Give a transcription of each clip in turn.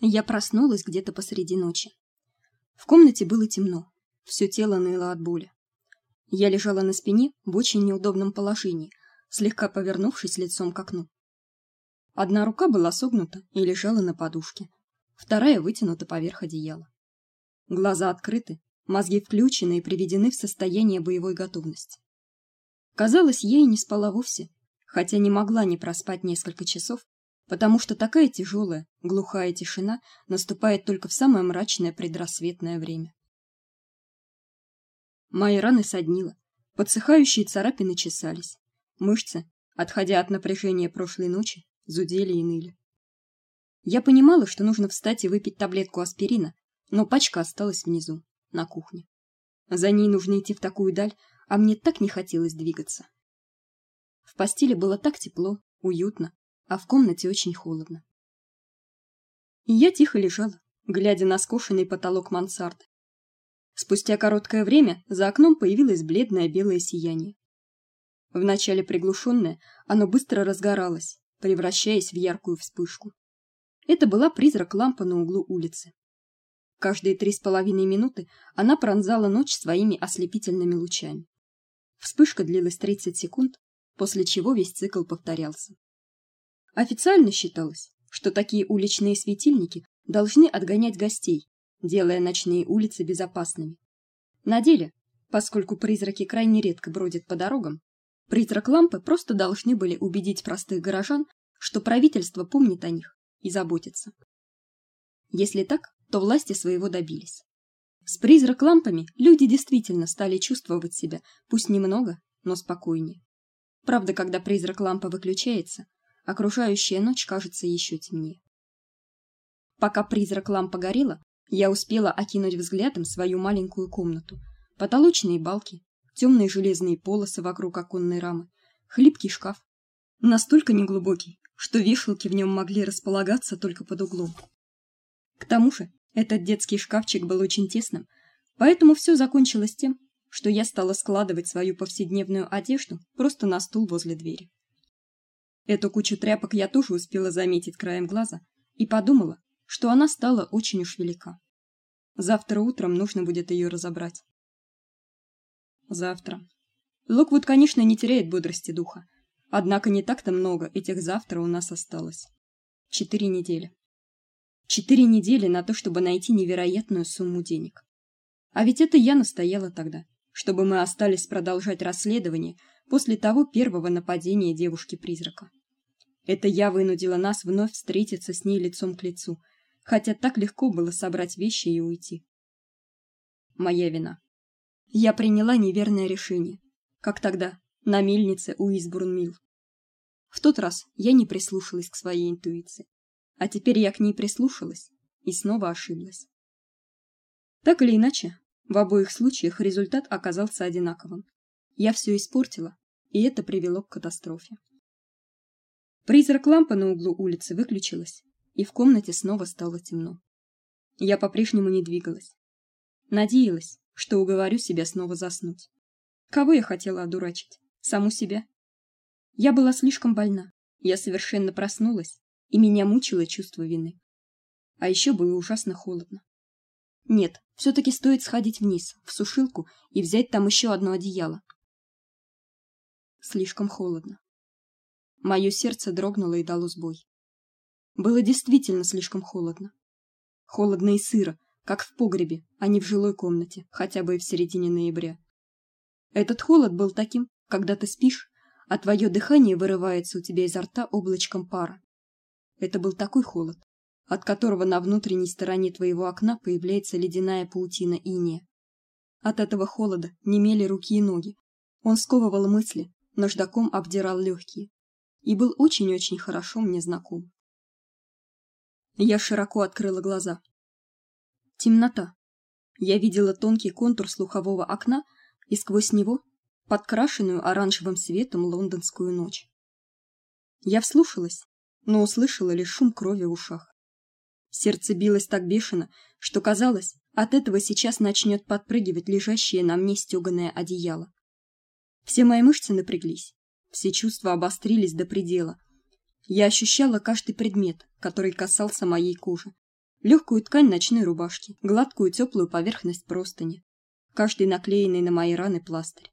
Я проснулась где-то посреди ночи. В комнате было темно, все тело ныло от боли. Я лежала на спине в очень неудобном положении, слегка повернувшись лицом к окну. Одна рука была согнута и лежала на подушке, вторая вытянута поверх одеяла. Глаза открыты, мозги включены и приведены в состояние боевой готовности. Казалось, я и не спала вовсе, хотя не могла не проспать несколько часов, потому что такая тяжелая, глухая тишина наступает только в самое мрачное предрассветное время. Мои раны соднило, подсыхающие царапины чесались, мышцы, отходя от напряжения прошлой ночи, зудели и ныли. Я понимала, что нужно встать и выпить таблетку аспирина, но пачка осталась внизу, на кухне. За ней нужно идти в такую даль, а мне так не хотелось двигаться. В постели было так тепло, уютно, а в комнате очень холодно. И я тихо лежала, глядя на скошенный потолок мансарды. Спустя короткое время за окном появилось бледное белое сияние. Вначале приглушенное, оно быстро разгоралось, превращаясь в яркую вспышку. Это была призрак лампа на углу улицы. Каждые три с половиной минуты она пронзала ночь своими ослепительными лучами. Вспышка длилась 30 секунд, после чего весь цикл повторялся. Официально считалось, что такие уличные светильники должны отгонять гостей, делая ночные улицы безопасными. На деле, поскольку призраки крайне редко бродят по дорогам, призрак лампы просто должны были убедить простых горожан, что правительство помнит о них и заботится. Если так, то власти своего добились. С призрак лампами люди действительно стали чувствовать себя, пусть немного, но спокойнее. Правда, когда призрак лампы выключается, окружающая ночь кажется еще темнее. Пока призрак лампы горела, я успела окинуть взглядом свою маленькую комнату. Потолочные балки, темные железные полосы вокруг оконной рамы, хлипкий шкаф, настолько неглубокий, что вешалки в нем могли располагаться только под углом. К тому же, этот детский шкафчик был очень тесным, поэтому все закончилось тем, что я стала складывать свою повседневную одежду просто на стул возле двери. Эту кучу тряпок я тоже успела заметить краем глаза и подумала, что она стала очень уж велика. Завтра утром нужно будет ее разобрать. Завтра. Локвуд, конечно, не теряет бодрости духа, однако не так-то много этих завтра у нас осталось. Четыре недели. Четыре недели на то, чтобы найти невероятную сумму денег. А ведь это я настояла тогда, чтобы мы остались продолжать расследование после того первого нападения девушки-призрака. Это я вынудила нас вновь встретиться с ней лицом к лицу, хотя так легко было собрать вещи и уйти. Моя вина. Я приняла неверное решение, как тогда на мельнице у Избурнмил. В тот раз я не прислушалась к своей интуиции, а теперь я к ней прислушалась и снова ошиблась. Так или иначе, в обоих случаях результат оказался одинаковым. Я все испортила, и это привело к катастрофе. Призрак лампы на углу улицы выключилась, и в комнате снова стало темно. Я по-прежнему не двигалась. Надеялась, что уговорю себя снова заснуть. Кого я хотела одурачить? Саму себя? Я была слишком больна. Я совершенно проснулась, и меня мучило чувство вины. А еще было ужасно холодно. Нет, все таки стоит сходить вниз, в сушилку и взять там еще одно одеяло. Слишком холодно. Мое сердце дрогнуло и дало сбой. Было действительно слишком холодно. Холодно и сыро, как в погребе, а не в жилой комнате, хотя бы и в середине ноября. Этот холод был таким, когда ты спишь, а твое дыхание вырывается у тебя изо рта облачком пара. Это был такой холод, от которого на внутренней стороне твоего окна появляется ледяная паутина инея. От этого холода немели руки и ноги. Он сковывал мысли, наждаком обдирал легкие и был очень-очень хорошо мне знаком. Я широко открыла глаза. Темнота. Я видела тонкий контур слухового окна и сквозь него подкрашенную оранжевым светом лондонскую ночь. Я вслушалась, но услышала лишь шум крови в ушах. Сердце билось так бешено, что казалось, от этого сейчас начнет подпрыгивать лежащее на мне стёганое одеяло. Все мои мышцы напряглись. Все чувства обострились до предела. Я ощущала каждый предмет, который касался моей кожи. легкую ткань ночной рубашки, гладкую теплую поверхность простыни, каждый наклеенный на мои раны пластырь.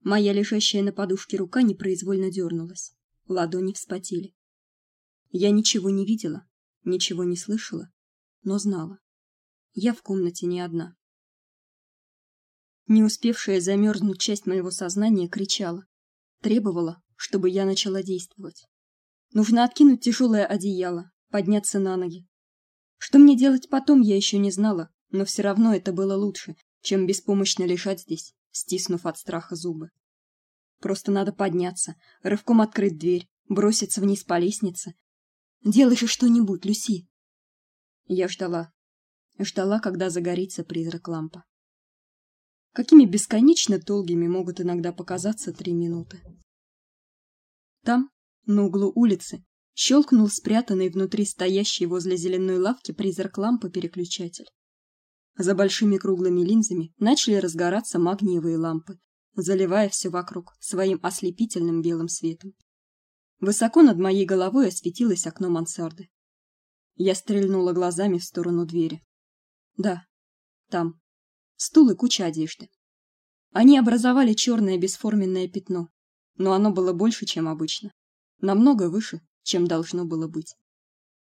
Моя лежащая на подушке рука непроизвольно дернулась, ладони вспотели. Я ничего не видела, ничего не слышала, но знала. Я в комнате не одна. Не успевшая замерзнуть часть моего сознания кричала, требовала, чтобы я начала действовать. Нужно откинуть тяжелое одеяло, подняться на ноги. Что мне делать потом, я еще не знала, но все равно это было лучше, чем беспомощно лежать здесь, стиснув от страха зубы. Просто надо подняться, рывком открыть дверь, броситься вниз по лестнице. Делай же что-нибудь, Люси. Я ждала. Ждала, когда загорится призрак лампа. Какими бесконечно долгими могут иногда показаться три минуты. Там, на углу улицы, щелкнул спрятанный внутри стоящей возле зеленой лавки призрак лампы переключатель. За большими круглыми линзами начали разгораться магниевые лампы, заливая все вокруг своим ослепительным белым светом. Высоко над моей головой осветилось окно мансарды. Я стрельнула глазами в сторону двери. Да, там стул и куча одежды. Они образовали черное бесформенное пятно, но оно было больше, чем обычно, намного выше, чем должно было быть.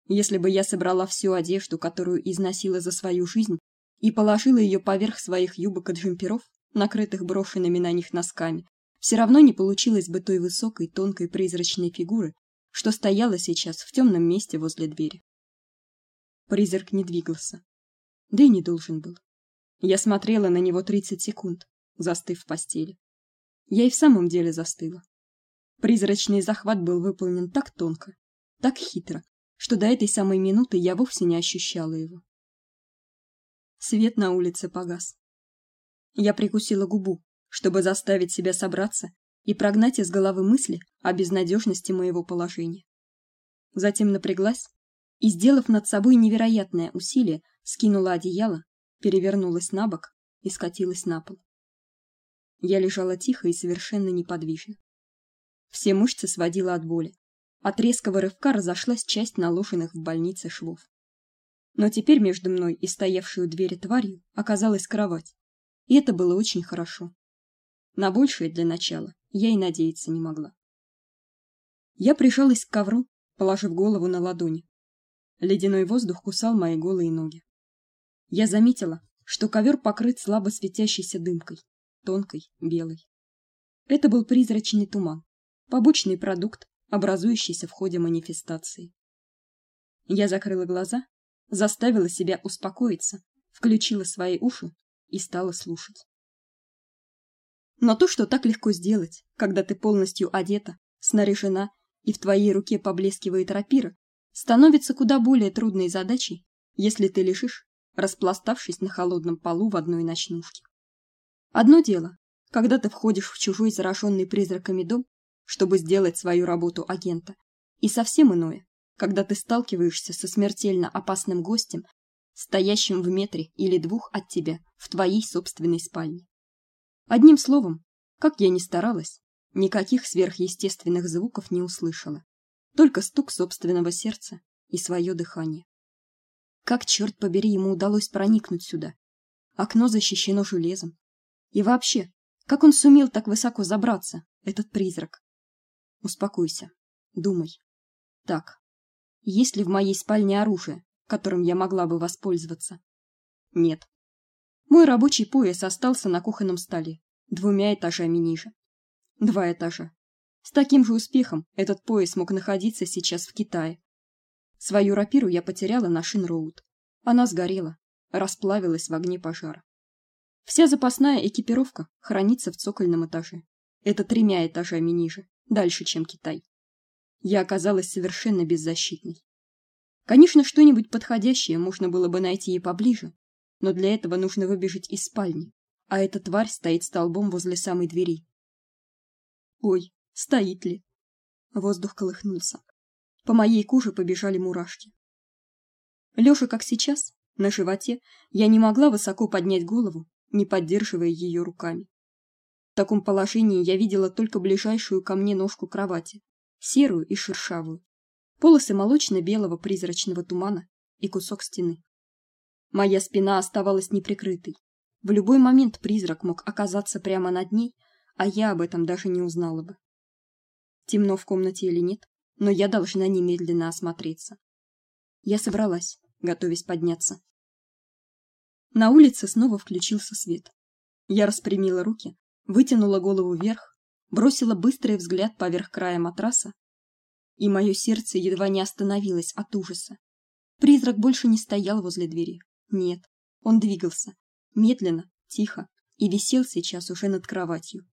Если бы я собрала всю одежду, которую износила за свою жизнь, и положила ее поверх своих юбок и джемперов, накрытых брошенными на них носками, все равно не получилось бы той высокой, тонкой призрачной фигуры, что стояла сейчас в темном месте возле двери. Призрак не двигался. Да и не должен был. Я смотрела на него 30 секунд, застыв в постели. Я и в самом деле застыла. Призрачный захват был выполнен так тонко, так хитро, что до этой самой минуты я вовсе не ощущала его. Свет на улице погас. Я прикусила губу, чтобы заставить себя собраться и прогнать из головы мысли о безнадежности моего положения. Затем напряглась и, сделав над собой невероятное усилие, скинула одеяло, перевернулась на бок и скатилась на пол. Я лежала тихо и совершенно неподвижно. Все мышцы сводило от боли. От резкого рывка разошлась часть наложенных в больнице швов. Но теперь между мной и стоявшей у двери тварью оказалась кровать. И это было очень хорошо. На большее для начала я и надеяться не могла. Я прижалась к ковру, положив голову на ладони. Ледяной воздух кусал мои голые ноги. Я заметила, что ковер покрыт слабо светящейся дымкой, тонкой, белой. Это был призрачный туман, побочный продукт, образующийся в ходе манифестации. Я закрыла глаза заставила себя успокоиться, включила свои уши и стала слушать. Но то, что так легко сделать, когда ты полностью одета, снаряжена и в твоей руке поблескивает рапира, становится куда более трудной задачей, если ты лежишь, распластавшись на холодном полу в одной ночнушке. Одно дело, когда ты входишь в чужой зараженный призраками дом, чтобы сделать свою работу агента, и совсем иное, когда ты сталкиваешься со смертельно опасным гостем, стоящим в метре или двух от тебя в твоей собственной спальне. Одним словом, как я ни старалась, никаких сверхъестественных звуков не услышала, только стук собственного сердца и свое дыхание. Как черт побери ему удалось проникнуть сюда? Окно защищено железом. И вообще, как он сумел так высоко забраться, этот призрак? Успокойся, думай. Так, есть ли в моей спальне оружие, которым я могла бы воспользоваться? Нет. Мой рабочий пояс остался на кухонном столе, двумя этажами ниже. Два этажа. С таким же успехом этот пояс мог находиться сейчас в Китае. Свою рапиру я потеряла на Шин-роуд. Она сгорела, расплавилась в огне пожара. Вся запасная экипировка хранится в цокольном этаже. Это тремя этажами ниже, дальше, чем Китай я оказалась совершенно беззащитной. Конечно, что-нибудь подходящее можно было бы найти и поближе, но для этого нужно выбежать из спальни, а эта тварь стоит столбом возле самой двери. Ой, стоит ли? Воздух колыхнулся. По моей коже побежали мурашки. Лёша, как сейчас, на животе, я не могла высоко поднять голову, не поддерживая ее руками. В таком положении я видела только ближайшую ко мне ножку кровати, серую и шершавую. Полосы молочно-белого призрачного тумана и кусок стены. Моя спина оставалась неприкрытой. В любой момент призрак мог оказаться прямо над ней, а я об этом даже не узнала бы. Темно в комнате или нет, но я должна немедленно осмотреться. Я собралась, готовясь подняться. На улице снова включился свет. Я распрямила руки, вытянула голову вверх, бросила быстрый взгляд поверх края матраса, и мое сердце едва не остановилось от ужаса. Призрак больше не стоял возле двери. Нет, он двигался, медленно, тихо, и висел сейчас уже над кроватью.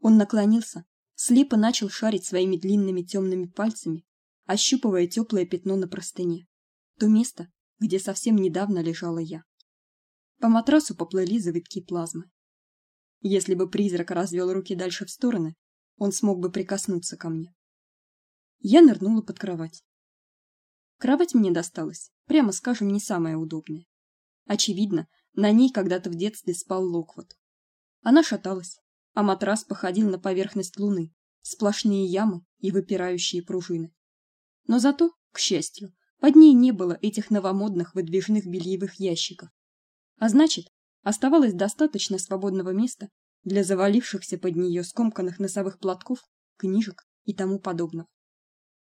Он наклонился, слепо начал шарить своими длинными темными пальцами, ощупывая теплое пятно на простыне. То место, где совсем недавно лежала я. По матрасу поплыли завитки плазмы. Если бы призрак развел руки дальше в стороны, он смог бы прикоснуться ко мне. Я нырнула под кровать. Кровать мне досталась, прямо скажем, не самая удобная. Очевидно, на ней когда-то в детстве спал Локвуд. Она шаталась, а матрас походил на поверхность луны, сплошные ямы и выпирающие пружины. Но зато, к счастью, под ней не было этих новомодных выдвижных бельевых ящиков. А значит, оставалось достаточно свободного места для завалившихся под нее скомканных носовых платков, книжек и тому подобного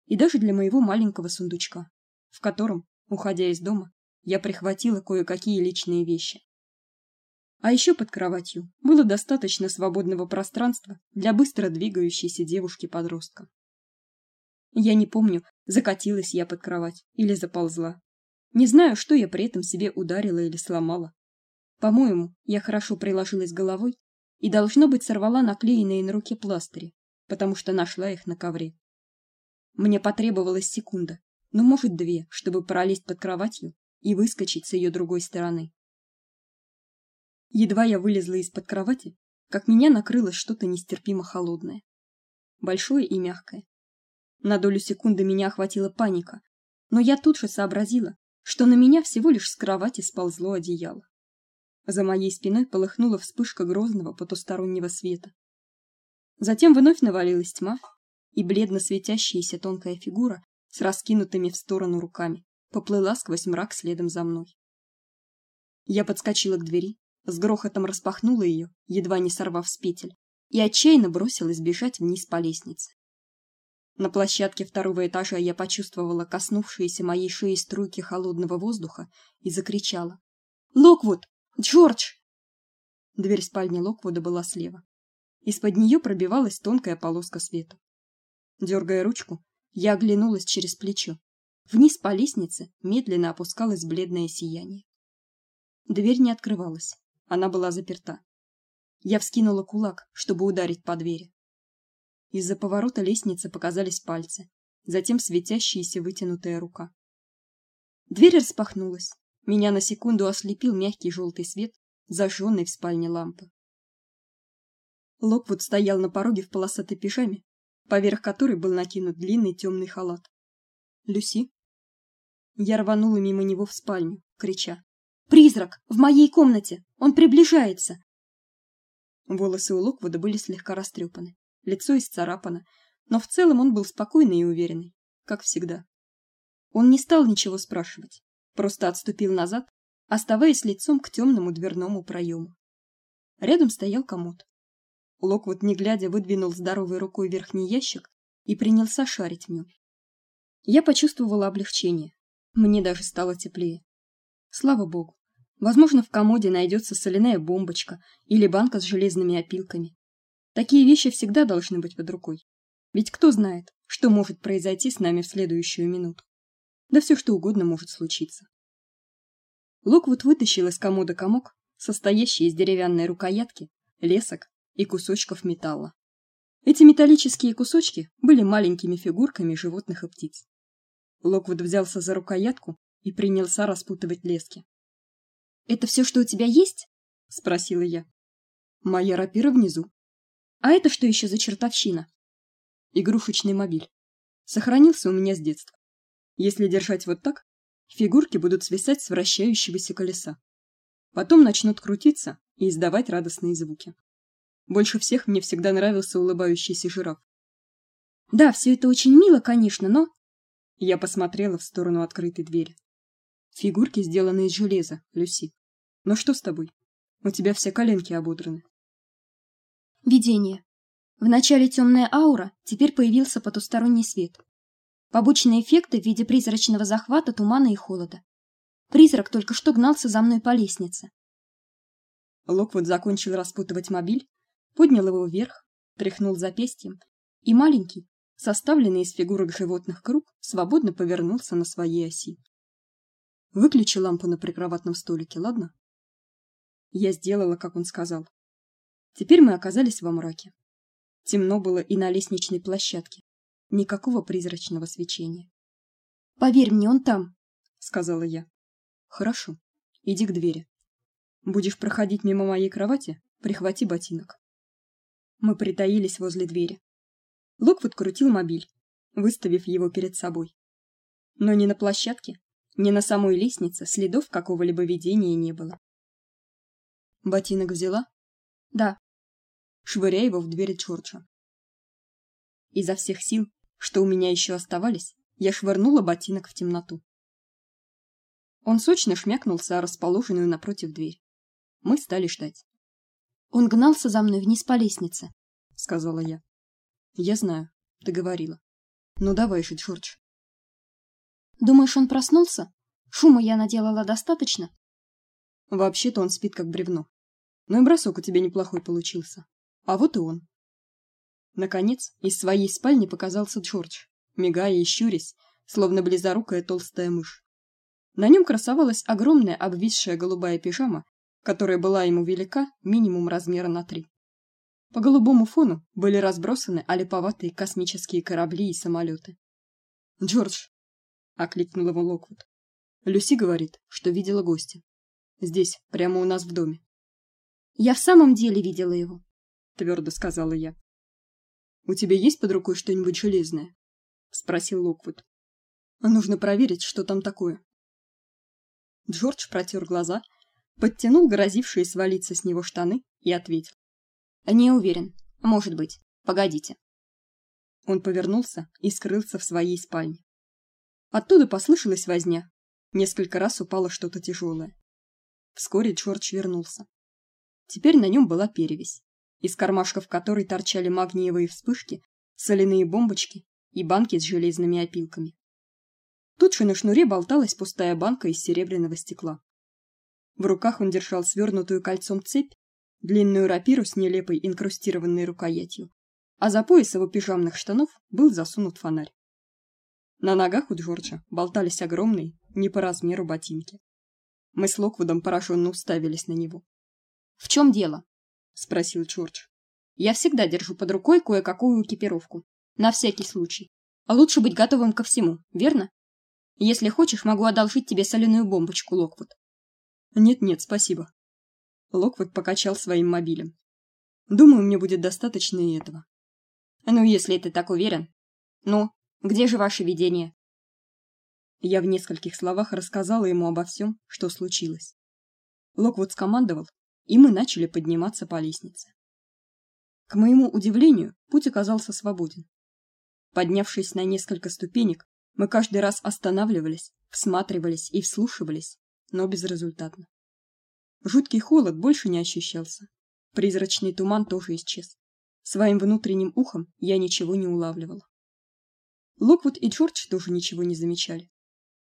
и даже для моего маленького сундучка, в котором, уходя из дома, я прихватила кое-какие личные вещи. А еще под кроватью было достаточно свободного пространства для быстро двигающейся девушки-подростка. Я не помню, закатилась я под кровать или заползла. Не знаю, что я при этом себе ударила или сломала. По-моему, я хорошо приложилась головой и должно быть сорвала наклеенные на руке пластыри, потому что нашла их на ковре. Мне потребовалась секунда, ну, может, две, чтобы пролезть под кроватью и выскочить с ее другой стороны. Едва я вылезла из-под кровати, как меня накрыло что-то нестерпимо холодное, большое и мягкое. На долю секунды меня охватила паника, но я тут же сообразила, что на меня всего лишь с кровати сползло одеяло. За моей спиной полыхнула вспышка грозного потустороннего света. Затем вновь навалилась тьма, и бледно светящаяся тонкая фигура с раскинутыми в сторону руками поплыла сквозь мрак следом за мной. Я подскочила к двери, с грохотом распахнула ее, едва не сорвав с петель, и отчаянно бросилась бежать вниз по лестнице. На площадке второго этажа я почувствовала коснувшиеся моей шеи струйки холодного воздуха и закричала: "Локвуд, Джордж!" Дверь спальни Локвуда была слева. Из-под нее пробивалась тонкая полоска света. Дергая ручку, я оглянулась через плечо. Вниз по лестнице медленно опускалось бледное сияние. Дверь не открывалась. Она была заперта. Я вскинула кулак, чтобы ударить по двери. Из-за поворота лестницы показались пальцы, затем светящаяся вытянутая рука. Дверь распахнулась. Меня на секунду ослепил мягкий желтый свет, зажженный в спальне лампы. Локвуд стоял на пороге в полосатой пижаме поверх которой был накинут длинный темный халат. Люси. Я рванула мимо него в спальню, крича: "Призрак в моей комнате! Он приближается!" Волосы у Локвуда были слегка растрепаны, лицо исцарапано, но в целом он был спокойный и уверенный, как всегда. Он не стал ничего спрашивать, просто отступил назад, оставаясь лицом к темному дверному проему. Рядом стоял комод. Локвуд, не глядя, выдвинул здоровой рукой верхний ящик и принялся шарить в нем. Я почувствовала облегчение. Мне даже стало теплее. Слава богу. Возможно, в комоде найдется соляная бомбочка или банка с железными опилками. Такие вещи всегда должны быть под рукой. Ведь кто знает, что может произойти с нами в следующую минуту. Да все что угодно может случиться. Локвуд вытащил из комода комок, состоящий из деревянной рукоятки, лесок и кусочков металла. Эти металлические кусочки были маленькими фигурками животных и птиц. Локвуд взялся за рукоятку и принялся распутывать лески. "Это все, что у тебя есть?" спросила я. "Моя рапира внизу. А это что еще за чертовщина?" "Игрушечный мобиль. Сохранился у меня с детства. Если держать вот так, фигурки будут свисать с вращающегося колеса. Потом начнут крутиться и издавать радостные звуки. Больше всех мне всегда нравился улыбающийся жираф. Да, все это очень мило, конечно, но я посмотрела в сторону открытой двери. Фигурки сделаны из железа, Люси. Но что с тобой? У тебя все коленки ободраны. Видение. В начале темная аура, теперь появился потусторонний свет. Побочные эффекты в виде призрачного захвата, тумана и холода. Призрак только что гнался за мной по лестнице. Локвуд закончил распутывать мобиль, поднял его вверх, тряхнул запястьем, и маленький, составленный из фигурок животных круг, свободно повернулся на своей оси. Выключи лампу на прикроватном столике, ладно? Я сделала, как он сказал. Теперь мы оказались во мраке. Темно было и на лестничной площадке. Никакого призрачного свечения. Поверь мне, он там, сказала я. Хорошо. Иди к двери. Будешь проходить мимо моей кровати, прихвати ботинок. Мы притаились возле двери. Локвуд крутил мобиль, выставив его перед собой. Но ни на площадке, ни на самой лестнице следов какого-либо видения не было. Ботинок взяла? Да. Швыряя его в дверь Чорча. Изо всех сил, что у меня еще оставались, я швырнула ботинок в темноту. Он сочно шмякнулся о расположенную напротив дверь. Мы стали ждать. Он гнался за мной вниз по лестнице, сказала я. Я знаю, ты говорила. Ну давай же, Джордж. Думаешь, он проснулся? Шума я наделала достаточно? Вообще-то он спит как бревно. Но и бросок у тебя неплохой получился. А вот и он. Наконец, из своей спальни показался Джордж, мигая и щурясь, словно близорукая толстая мышь. На нем красовалась огромная обвисшая голубая пижама, которая была ему велика минимум размера на три. По голубому фону были разбросаны олиповатые космические корабли и самолеты. "Джордж", окликнул его Локвуд. "Люси говорит, что видела гостя. Здесь, прямо у нас в доме. Я в самом деле видела его, твердо сказала я. У тебя есть под рукой что-нибудь железное? спросил Локвуд. Нужно проверить, что там такое. Джордж протер глаза, подтянул грозившие свалиться с него штаны и ответил: "Не уверен. Может быть. Погодите". Он повернулся и скрылся в своей спальне. Оттуда послышалась возня. Несколько раз упало что-то тяжелое. Вскоре Джордж вернулся. Теперь на нем была перевязь, из кармашков которой торчали магниевые вспышки, соляные бомбочки и банки с железными опилками. Тут же на шнуре болталась пустая банка из серебряного стекла. В руках он держал свернутую кольцом цепь, длинную рапиру с нелепой инкрустированной рукоятью, а за пояс его пижамных штанов был засунут фонарь. На ногах у Джорджа болтались огромные, не по размеру ботинки. Мы с Локвудом пораженно уставились на него. В чем дело? спросил Джордж. Я всегда держу под рукой кое-какую экипировку, на всякий случай. А лучше быть готовым ко всему, верно? Если хочешь, могу одолжить тебе соляную бомбочку, Локвуд. Нет-нет, спасибо. Локвуд покачал своим мобилем. Думаю, мне будет достаточно и этого. Ну, если ты так уверен. Ну, где же ваше видение? Я в нескольких словах рассказала ему обо всем, что случилось. Локвуд скомандовал, и мы начали подниматься по лестнице. К моему удивлению, путь оказался свободен. Поднявшись на несколько ступенек, мы каждый раз останавливались, всматривались и вслушивались, но безрезультатно. Жуткий холод больше не ощущался. Призрачный туман тоже исчез. Своим внутренним ухом я ничего не улавливала. Локвуд и Джордж тоже ничего не замечали.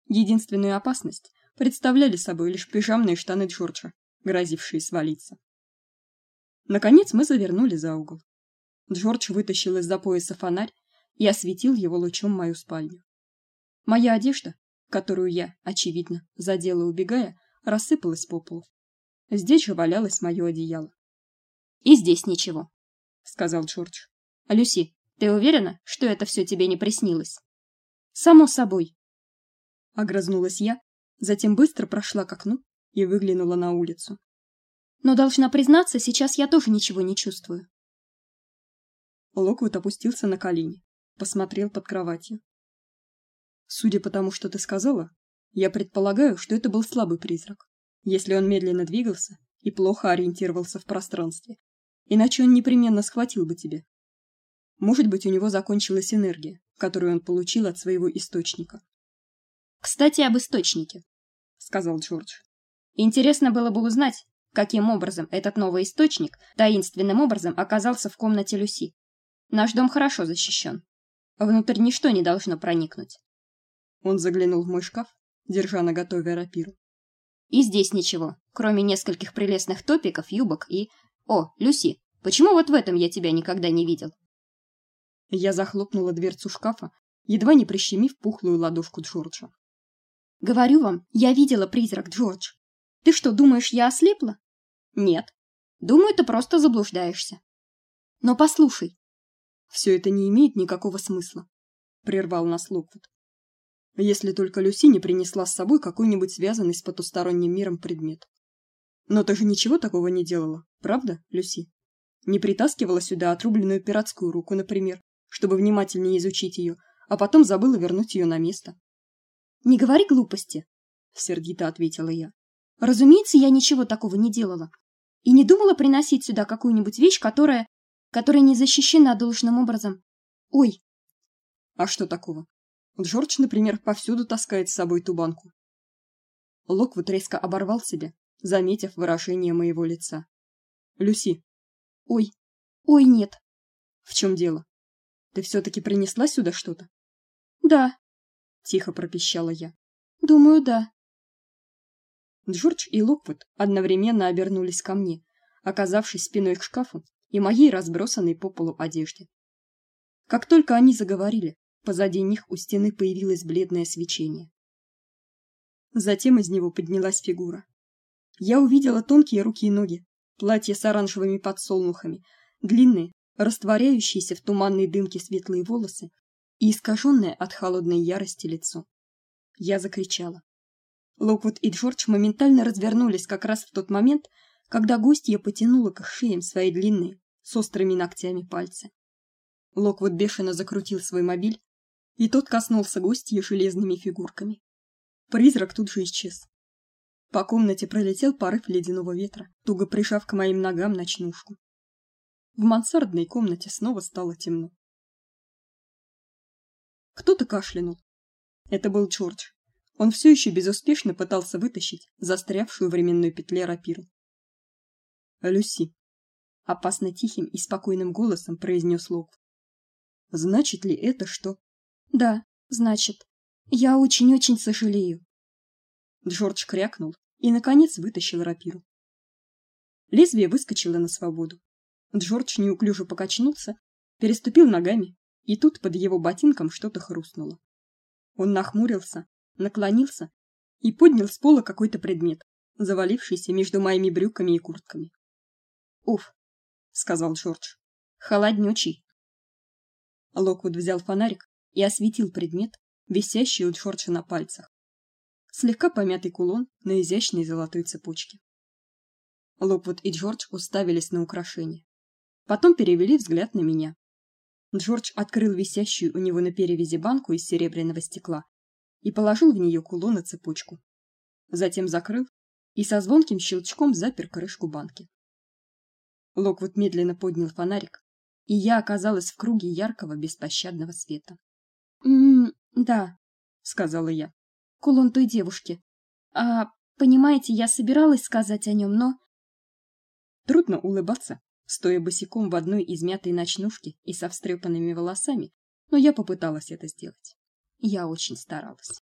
Единственную опасность представляли собой лишь пижамные штаны Джорджа, грозившие свалиться. Наконец мы завернули за угол. Джордж вытащил из-за пояса фонарь и осветил его лучом мою спальню. Моя одежда, которую я, очевидно, задела убегая, рассыпалась по полу. Здесь же валялось мое одеяло. И здесь ничего, сказал Джордж. А Люси, ты уверена, что это все тебе не приснилось? Само собой, огрызнулась я, затем быстро прошла к окну и выглянула на улицу. Но должна признаться, сейчас я тоже ничего не чувствую. Локвуд опустился на колени, посмотрел под кроватью. Судя по тому, что ты сказала, я предполагаю, что это был слабый призрак. Если он медленно двигался и плохо ориентировался в пространстве, иначе он непременно схватил бы тебя. Может быть, у него закончилась энергия, которую он получил от своего источника. Кстати, об источнике, сказал Джордж. Интересно было бы узнать, каким образом этот новый источник таинственным образом оказался в комнате Люси. Наш дом хорошо защищен. Внутрь ничто не должно проникнуть. Он заглянул в мой шкаф, держа наготове рапиру. И здесь ничего, кроме нескольких прелестных топиков, юбок и... О, Люси, почему вот в этом я тебя никогда не видел? Я захлопнула дверцу шкафа, едва не прищемив пухлую ладошку Джорджа. Говорю вам, я видела призрак, Джордж. Ты что, думаешь, я ослепла? Нет. Думаю, ты просто заблуждаешься. Но послушай. Все это не имеет никакого смысла, прервал нас Локвуд. Если только Люси не принесла с собой какой-нибудь связанный с потусторонним миром предмет. Но ты же ничего такого не делала, правда, Люси? Не притаскивала сюда отрубленную пиратскую руку, например, чтобы внимательнее изучить ее, а потом забыла вернуть ее на место. Не говори глупости, сердито ответила я. Разумеется, я ничего такого не делала и не думала приносить сюда какую-нибудь вещь, которая которая не защищена должным образом. Ой. А что такого? Джордж, например, повсюду таскает с собой ту банку. Локвуд резко оборвал себя, заметив выражение моего лица. Люси. Ой. Ой, нет. В чем дело? Ты все таки принесла сюда что-то? Да, тихо пропищала я. Думаю, да. Джордж и Локвуд одновременно обернулись ко мне, оказавшись спиной к шкафу и моей разбросанной по полу одежде. Как только они заговорили, позади них у стены появилось бледное свечение. Затем из него поднялась фигура. Я увидела тонкие руки и ноги, платье с оранжевыми подсолнухами, длинные, растворяющиеся в туманной дымке светлые волосы и искаженное от холодной ярости лицо. Я закричала. Локвуд и Джордж моментально развернулись как раз в тот момент, когда гостья потянула к шеям свои длинные, с острыми ногтями пальцы. Локвуд бешено закрутил свой мобиль, и тот коснулся гостьи железными фигурками. Призрак тут же исчез. По комнате пролетел порыв ледяного ветра, туго прижав к моим ногам ночнушку. В мансардной комнате снова стало темно. Кто-то кашлянул. Это был Джордж. Он все еще безуспешно пытался вытащить застрявшую в временной петле рапиру. "Люси", опасно тихим и спокойным голосом произнес Лок. "Значит ли это, что Да, значит. Я очень-очень сожалею". Джордж крякнул и наконец вытащил рапиру. Лезвие выскочило на свободу. Джордж неуклюже покачнулся, переступил ногами, и тут под его ботинком что-то хрустнуло. Он нахмурился, наклонился и поднял с пола какой-то предмет, завалившийся между моими брюками и куртками. "Уф", сказал Джордж. "Холоднючий". Локвуд взял фонарик и осветил предмет, висящий у Джорджа на пальцах. Слегка помятый кулон на изящной золотой цепочке. Локвуд и Джордж уставились на украшение. Потом перевели взгляд на меня. Джордж открыл висящую у него на перевязи банку из серебряного стекла и положил в нее кулон и цепочку. Затем закрыл и со звонким щелчком запер крышку банки. Локвуд медленно поднял фонарик, и я оказалась в круге яркого беспощадного света. «М-м, да», — сказала я. «Кулон той девушки. А, понимаете, я собиралась сказать о нем, но...» Трудно улыбаться, стоя босиком в одной измятой ночнушке и со встрепанными волосами, но я попыталась это сделать. Я очень старалась.